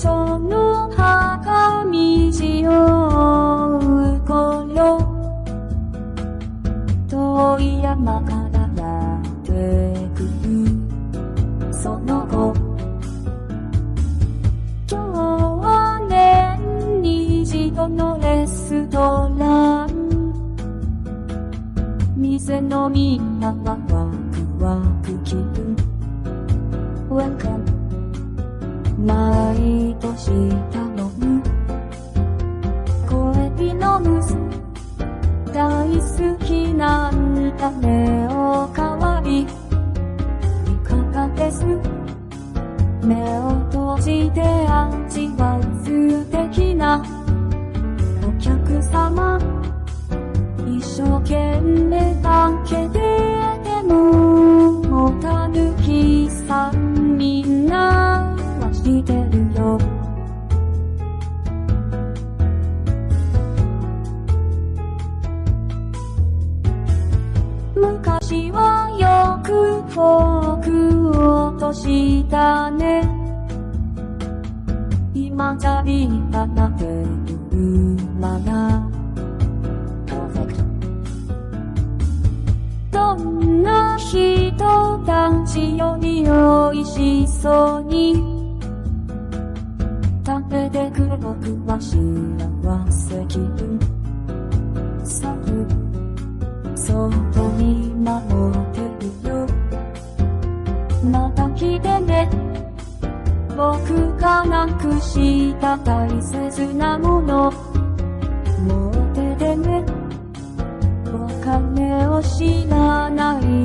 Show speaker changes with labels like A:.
A: その墓道を追う頃遠い山からやってくるその後今日は年に一度のレストラン。店のみんなはワクワク気分。Welcome 毎年頼む声ピのムス大好きなんだ。ねおかわりいかがです。目を閉じて味昔はよくフォークを落としたね。今じゃ立派なテーブルマナー。Perfect. どんな人たちより美味しそうに。食べてくる僕は幸せ気分また来てね。僕がなくした大切なもの。持っててね。お金を知らない。